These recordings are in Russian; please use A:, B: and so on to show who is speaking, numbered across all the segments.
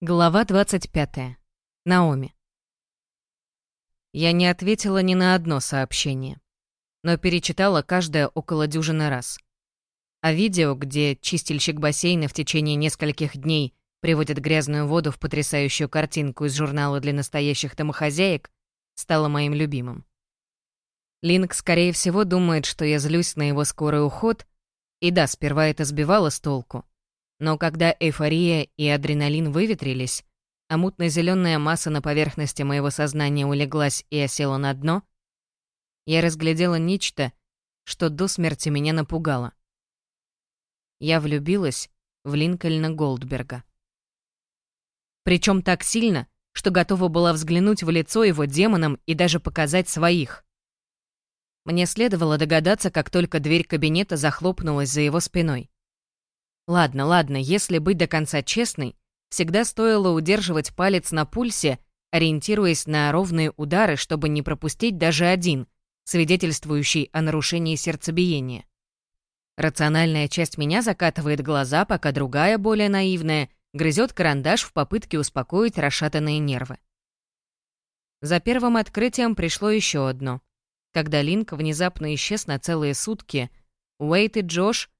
A: Глава 25. Наоми. Я не ответила ни на одно сообщение, но перечитала каждое около дюжины раз. А видео, где чистильщик бассейна в течение нескольких дней приводит грязную воду в потрясающую картинку из журнала для настоящих домохозяек, стало моим любимым. Линк, скорее всего, думает, что я злюсь на его скорый уход, и да, сперва это сбивало с толку, но когда эйфория и адреналин выветрились, а мутно-зеленая масса на поверхности моего сознания улеглась и осела на дно, я разглядела нечто, что до смерти меня напугало. Я влюбилась в Линкольна Голдберга. Причем так сильно, что готова была взглянуть в лицо его демонам и даже показать своих. Мне следовало догадаться, как только дверь кабинета захлопнулась за его спиной. Ладно, ладно, если быть до конца честной, всегда стоило удерживать палец на пульсе, ориентируясь на ровные удары, чтобы не пропустить даже один, свидетельствующий о нарушении сердцебиения. Рациональная часть меня закатывает глаза, пока другая, более наивная, грызет карандаш в попытке успокоить расшатанные нервы. За первым открытием пришло еще одно. Когда Линк внезапно исчез на целые сутки, Уэйт и Джош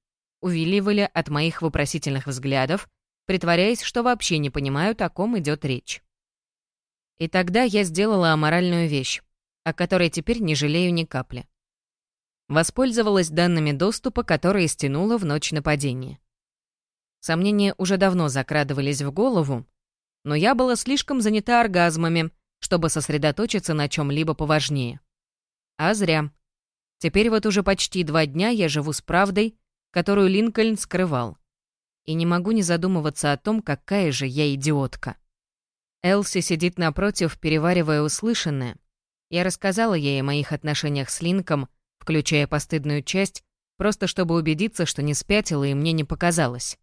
A: увиливали от моих вопросительных взглядов, притворяясь, что вообще не понимают, о ком идет речь. И тогда я сделала аморальную вещь, о которой теперь не жалею ни капли. Воспользовалась данными доступа, которые стянула в ночь нападения. Сомнения уже давно закрадывались в голову, но я была слишком занята оргазмами, чтобы сосредоточиться на чем либо поважнее. А зря. Теперь вот уже почти два дня я живу с правдой, которую Линкольн скрывал. И не могу не задумываться о том, какая же я идиотка. Элси сидит напротив, переваривая услышанное. Я рассказала ей о моих отношениях с Линком, включая постыдную часть, просто чтобы убедиться, что не спятила и мне не показалось.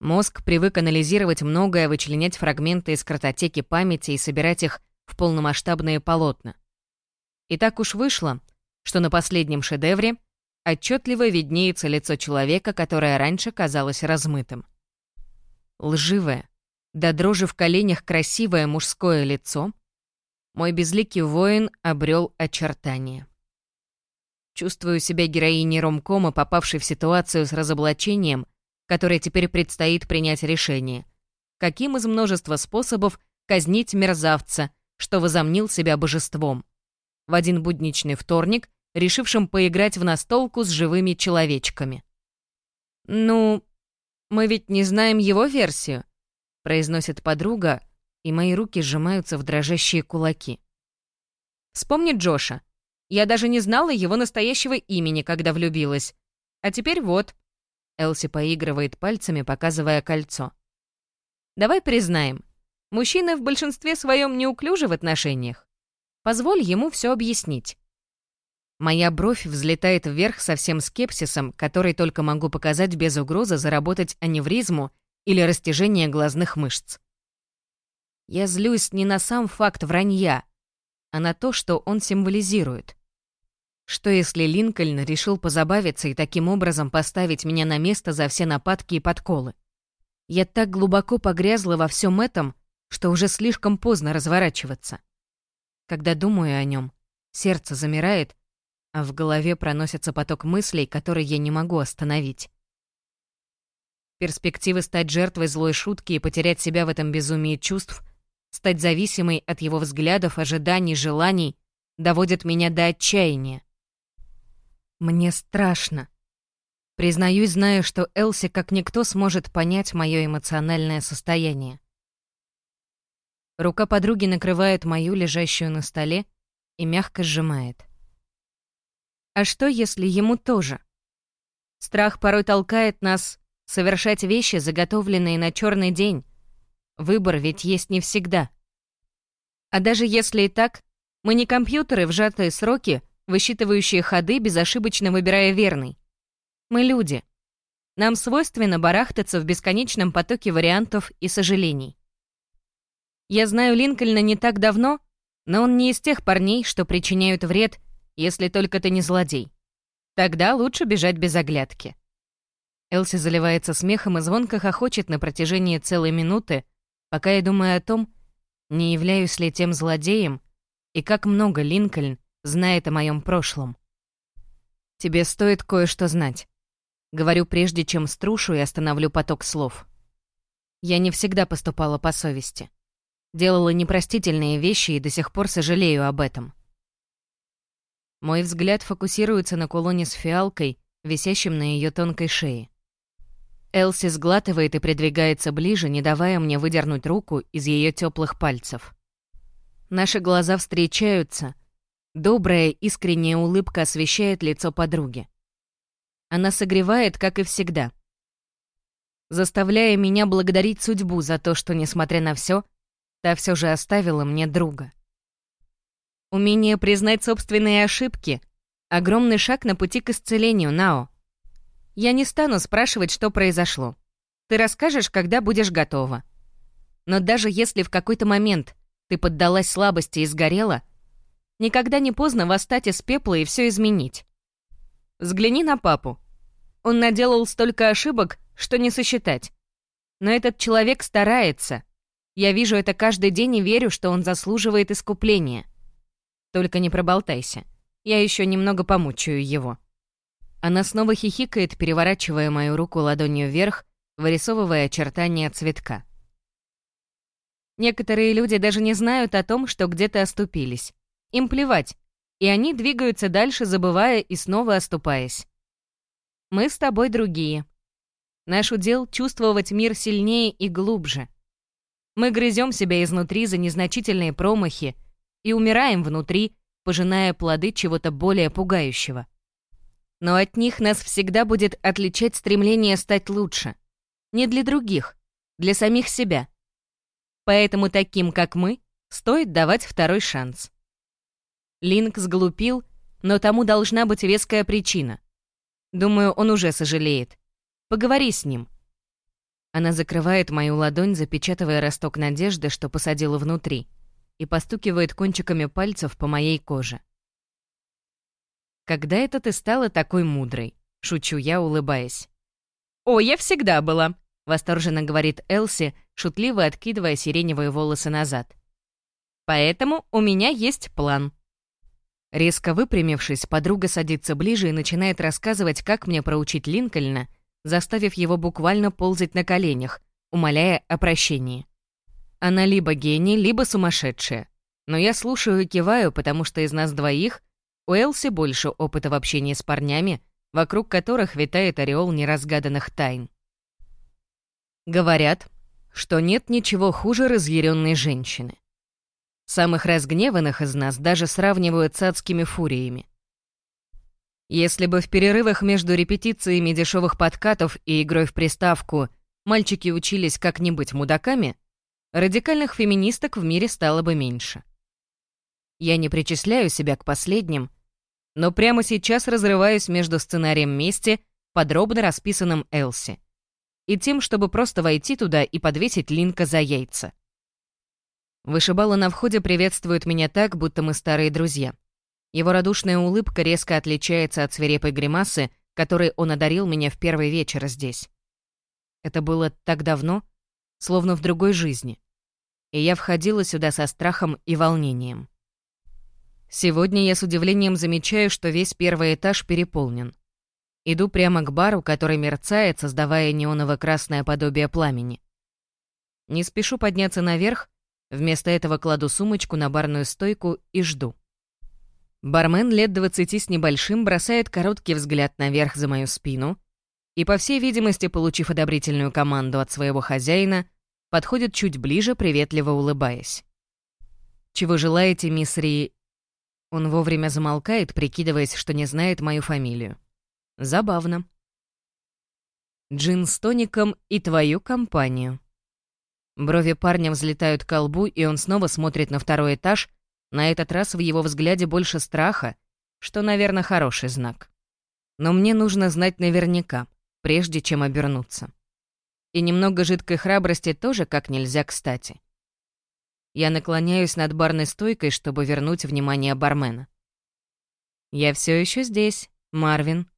A: Мозг привык анализировать многое, вычленять фрагменты из картотеки памяти и собирать их в полномасштабные полотна. И так уж вышло, что на последнем шедевре отчетливо виднеется лицо человека, которое раньше казалось размытым. Лживое, до дрожи в коленях красивое мужское лицо, мой безликий воин обрел очертания. Чувствую себя героиней ромкома, попавшей в ситуацию с разоблачением, которое теперь предстоит принять решение. Каким из множества способов казнить мерзавца, что возомнил себя божеством? В один будничный вторник решившим поиграть в настолку с живыми человечками. «Ну, мы ведь не знаем его версию», — произносит подруга, и мои руки сжимаются в дрожащие кулаки. «Вспомни Джоша. Я даже не знала его настоящего имени, когда влюбилась. А теперь вот». Элси поигрывает пальцами, показывая кольцо. «Давай признаем, мужчина в большинстве своем неуклюжи в отношениях. Позволь ему все объяснить. Моя бровь взлетает вверх со всем скепсисом, который только могу показать без угрозы заработать аневризму или растяжение глазных мышц. Я злюсь не на сам факт вранья, а на то, что он символизирует. Что если Линкольн решил позабавиться и таким образом поставить меня на место за все нападки и подколы? Я так глубоко погрязла во всем этом, что уже слишком поздно разворачиваться. Когда думаю о нем, сердце замирает, а в голове проносится поток мыслей, которые я не могу остановить. Перспективы стать жертвой злой шутки и потерять себя в этом безумии чувств, стать зависимой от его взглядов, ожиданий, желаний, доводят меня до отчаяния. Мне страшно. Признаюсь, зная, что Элси как никто сможет понять мое эмоциональное состояние. Рука подруги накрывает мою, лежащую на столе, и мягко сжимает. А что, если ему тоже? Страх порой толкает нас совершать вещи, заготовленные на черный день. Выбор ведь есть не всегда. А даже если и так, мы не компьютеры в сжатые сроки, высчитывающие ходы, безошибочно выбирая верный. Мы люди. Нам свойственно барахтаться в бесконечном потоке вариантов и сожалений. Я знаю Линкольна не так давно, но он не из тех парней, что причиняют вред если только ты не злодей. Тогда лучше бежать без оглядки». Элси заливается смехом и звонко хохочет на протяжении целой минуты, пока я думаю о том, не являюсь ли тем злодеем и как много Линкольн знает о моем прошлом. Тебе стоит кое-что знать. Говорю прежде, чем струшу и остановлю поток слов. Я не всегда поступала по совести. Делала непростительные вещи и до сих пор сожалею об этом. Мой взгляд фокусируется на кулоне с фиалкой, висящем на ее тонкой шее. Элси сглатывает и придвигается ближе, не давая мне выдернуть руку из ее теплых пальцев. Наши глаза встречаются. Добрая, искренняя улыбка освещает лицо подруги. Она согревает, как и всегда. Заставляя меня благодарить судьбу за то, что, несмотря на все, та все же оставила мне друга. Умение признать собственные ошибки — огромный шаг на пути к исцелению, Нао. Я не стану спрашивать, что произошло. Ты расскажешь, когда будешь готова. Но даже если в какой-то момент ты поддалась слабости и сгорела, никогда не поздно восстать из пепла и все изменить. Взгляни на папу. Он наделал столько ошибок, что не сосчитать. Но этот человек старается. Я вижу это каждый день и верю, что он заслуживает искупления. Только не проболтайся. Я еще немного помучаю его. Она снова хихикает, переворачивая мою руку ладонью вверх, вырисовывая очертания цветка. Некоторые люди даже не знают о том, что где-то оступились. Им плевать, и они двигаются дальше, забывая и снова оступаясь. Мы с тобой другие. Наш удел — чувствовать мир сильнее и глубже. Мы грызем себя изнутри за незначительные промахи и умираем внутри, пожиная плоды чего-то более пугающего но от них нас всегда будет отличать стремление стать лучше. Не для других, для самих себя. Поэтому таким, как мы, стоит давать второй шанс. Линк сглупил, но тому должна быть веская причина. Думаю, он уже сожалеет. Поговори с ним. Она закрывает мою ладонь, запечатывая росток надежды, что посадила внутри, и постукивает кончиками пальцев по моей коже. «Когда это ты стала такой мудрой?» — шучу я, улыбаясь. «О, я всегда была», — восторженно говорит Элси, шутливо откидывая сиреневые волосы назад. «Поэтому у меня есть план». Резко выпрямившись, подруга садится ближе и начинает рассказывать, как мне проучить Линкольна, заставив его буквально ползать на коленях, умоляя о прощении. Она либо гений, либо сумасшедшая. Но я слушаю и киваю, потому что из нас двоих у Элси больше опыта в общении с парнями, вокруг которых витает ореол неразгаданных тайн. Говорят, что нет ничего хуже разъяренной женщины. Самых разгневанных из нас даже сравнивают с адскими фуриями. Если бы в перерывах между репетициями дешевых подкатов и игрой в приставку мальчики учились как не быть мудаками, радикальных феминисток в мире стало бы меньше. Я не причисляю себя к последним, но прямо сейчас разрываюсь между сценарием мести, подробно расписанным Элси, и тем, чтобы просто войти туда и подвесить Линка за яйца. Вышибала на входе приветствует меня так, будто мы старые друзья. Его радушная улыбка резко отличается от свирепой гримасы, которой он одарил меня в первый вечер здесь. Это было так давно, словно в другой жизни. И я входила сюда со страхом и волнением. Сегодня я с удивлением замечаю, что весь первый этаж переполнен. Иду прямо к бару, который мерцает, создавая неоново-красное подобие пламени. Не спешу подняться наверх, вместо этого кладу сумочку на барную стойку и жду. Бармен лет двадцати с небольшим бросает короткий взгляд наверх за мою спину и, по всей видимости, получив одобрительную команду от своего хозяина, подходит чуть ближе, приветливо улыбаясь. «Чего желаете, мисс Ри?» Он вовремя замолкает, прикидываясь, что не знает мою фамилию. Забавно. Джин с тоником и твою компанию. Брови парня взлетают к лбу, и он снова смотрит на второй этаж. На этот раз в его взгляде больше страха, что, наверное, хороший знак. Но мне нужно знать наверняка, прежде чем обернуться. И немного жидкой храбрости тоже как нельзя кстати. Я наклоняюсь над барной стойкой, чтобы вернуть внимание бармена. «Я все еще здесь, Марвин».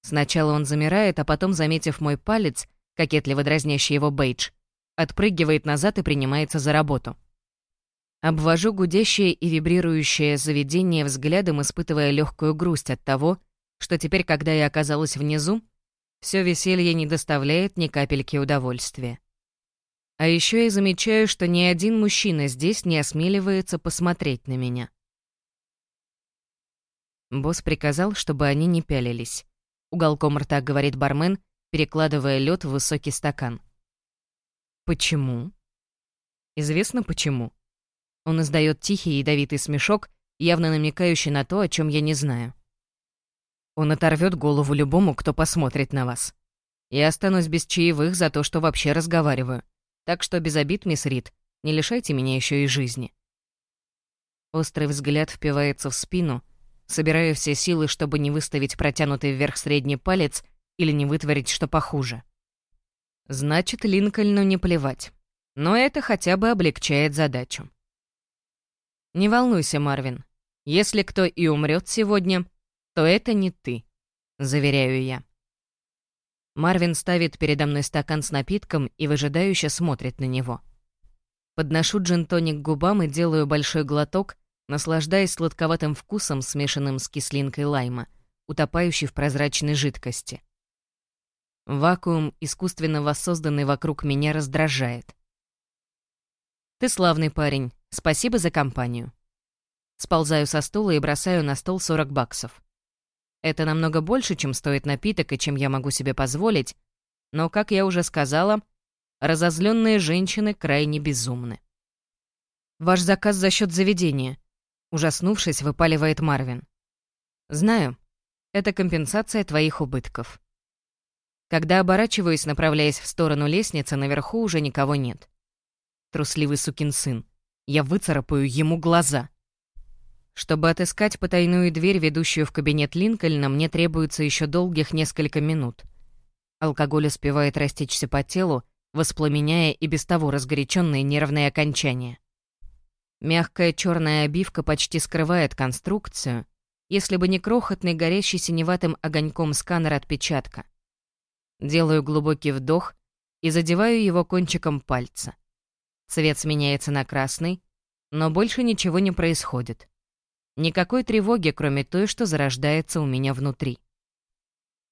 A: Сначала он замирает, а потом, заметив мой палец, кокетливо дразнящий его бейдж, отпрыгивает назад и принимается за работу. Обвожу гудящее и вибрирующее заведение взглядом, испытывая легкую грусть от того, что теперь, когда я оказалась внизу, все веселье не доставляет ни капельки удовольствия. А еще я замечаю, что ни один мужчина здесь не осмеливается посмотреть на меня. Босс приказал, чтобы они не пялились. Уголком рта говорит бармен, перекладывая лед в высокий стакан. Почему? Известно почему. Он издает тихий ядовитый смешок, явно намекающий на то, о чем я не знаю. Он оторвет голову любому, кто посмотрит на вас. Я останусь без чаевых за то, что вообще разговариваю. Так что без обид, мисс Рид, не лишайте меня еще и жизни. Острый взгляд впивается в спину, собирая все силы, чтобы не выставить протянутый вверх средний палец или не вытворить что похуже. Значит, Линкольну не плевать. Но это хотя бы облегчает задачу. Не волнуйся, Марвин. Если кто и умрет сегодня, то это не ты, заверяю я. Марвин ставит передо мной стакан с напитком и выжидающе смотрит на него. Подношу джин-тоник к губам и делаю большой глоток, наслаждаясь сладковатым вкусом, смешанным с кислинкой лайма, утопающей в прозрачной жидкости. Вакуум, искусственно воссозданный вокруг меня, раздражает. «Ты славный парень. Спасибо за компанию». Сползаю со стула и бросаю на стол 40 баксов. Это намного больше, чем стоит напиток и чем я могу себе позволить, но, как я уже сказала, разозленные женщины крайне безумны. «Ваш заказ за счет заведения», — ужаснувшись, выпаливает Марвин. «Знаю, это компенсация твоих убытков». Когда оборачиваюсь, направляясь в сторону лестницы, наверху уже никого нет. Трусливый сукин сын. Я выцарапаю ему глаза. Чтобы отыскать потайную дверь, ведущую в кабинет Линкольна, мне требуется еще долгих несколько минут. Алкоголь успевает растечься по телу, воспламеняя и без того разгоряченные нервные окончания. Мягкая черная обивка почти скрывает конструкцию, если бы не крохотный горящий синеватым огоньком сканер отпечатка. Делаю глубокий вдох и задеваю его кончиком пальца. Цвет сменяется на красный, но больше ничего не происходит. Никакой тревоги, кроме той, что зарождается у меня внутри.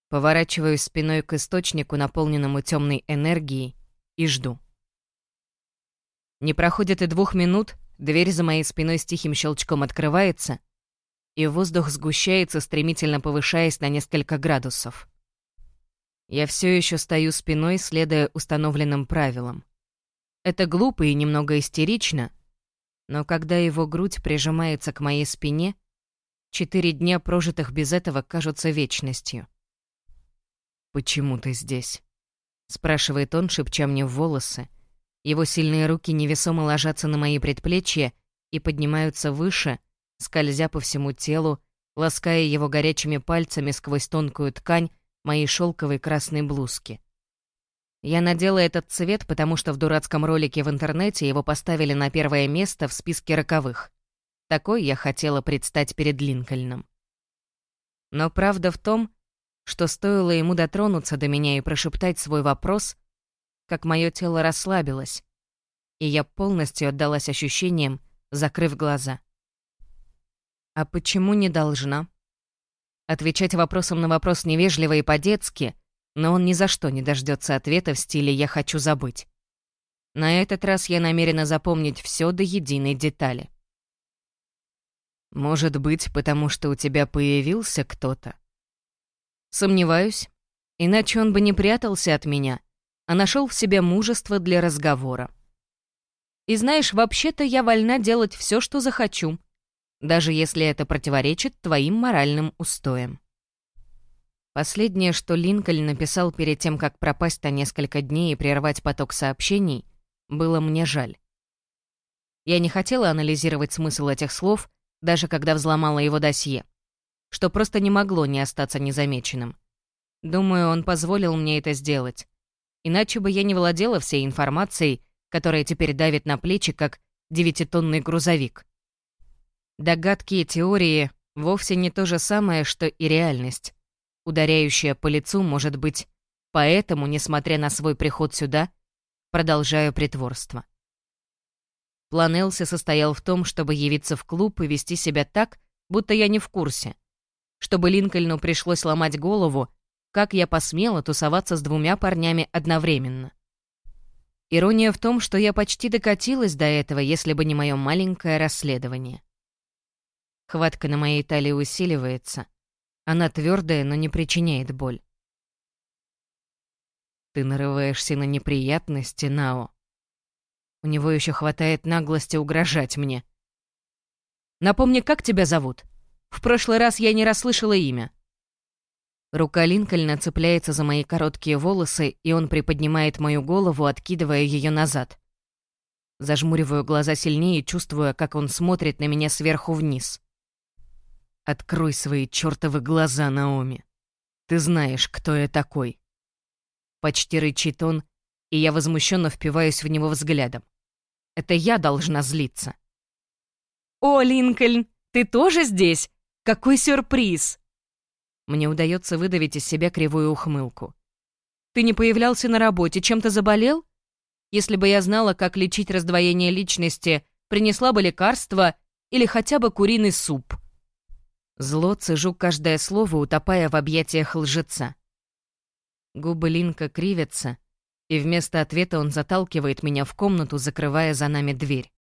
A: Поворачиваюсь спиной к источнику, наполненному темной энергией, и жду. Не проходит и двух минут, дверь за моей спиной с тихим щелчком открывается, и воздух сгущается, стремительно повышаясь на несколько градусов. Я все еще стою спиной, следуя установленным правилам. Это глупо и немного истерично — но когда его грудь прижимается к моей спине, четыре дня, прожитых без этого, кажутся вечностью. «Почему ты здесь?» — спрашивает он, шепча мне в волосы. Его сильные руки невесомо ложатся на мои предплечья и поднимаются выше, скользя по всему телу, лаская его горячими пальцами сквозь тонкую ткань моей шелковой красной блузки. Я надела этот цвет, потому что в дурацком ролике в интернете его поставили на первое место в списке роковых. Такой я хотела предстать перед Линкольном. Но правда в том, что стоило ему дотронуться до меня и прошептать свой вопрос, как мое тело расслабилось, и я полностью отдалась ощущениям, закрыв глаза. А почему не должна? Отвечать вопросом на вопрос невежливо и по-детски — но он ни за что не дождется ответа в стиле «я хочу забыть». На этот раз я намерена запомнить все до единой детали. Может быть, потому что у тебя появился кто-то? Сомневаюсь. Иначе он бы не прятался от меня, а нашел в себе мужество для разговора. И знаешь, вообще-то я вольна делать все, что захочу, даже если это противоречит твоим моральным устоям. Последнее, что Линкольн написал перед тем, как пропасть на несколько дней и прервать поток сообщений, было мне жаль. Я не хотела анализировать смысл этих слов, даже когда взломала его досье, что просто не могло не остаться незамеченным. Думаю, он позволил мне это сделать. Иначе бы я не владела всей информацией, которая теперь давит на плечи, как девятитонный грузовик. Догадки и теории вовсе не то же самое, что и реальность ударяющая по лицу, может быть. Поэтому, несмотря на свой приход сюда, Продолжаю притворство. План Элси состоял в том, чтобы явиться в клуб и вести себя так, будто я не в курсе. Чтобы Линкольну пришлось ломать голову, как я посмела тусоваться с двумя парнями одновременно. Ирония в том, что я почти докатилась до этого, если бы не мое маленькое расследование. Хватка на моей талии усиливается. Она твердая, но не причиняет боль. Ты нарываешься на неприятности, Нао. У него еще хватает наглости угрожать мне. Напомни, как тебя зовут? В прошлый раз я не расслышала имя. Рука Линкольна цепляется за мои короткие волосы, и он приподнимает мою голову, откидывая ее назад. Зажмуриваю глаза сильнее, чувствуя, как он смотрит на меня сверху вниз. «Открой свои чертовы глаза, Наоми. Ты знаешь, кто я такой». Почти рычит он, и я возмущенно впиваюсь в него взглядом. Это я должна злиться. «О, Линкольн, ты тоже здесь? Какой сюрприз!» Мне удается выдавить из себя кривую ухмылку. «Ты не появлялся на работе, чем-то заболел? Если бы я знала, как лечить раздвоение личности, принесла бы лекарство или хотя бы куриный суп». Зло цежу каждое слово, утопая в объятиях лжеца. Губы Линка кривятся, и вместо ответа он заталкивает меня в комнату, закрывая за нами дверь.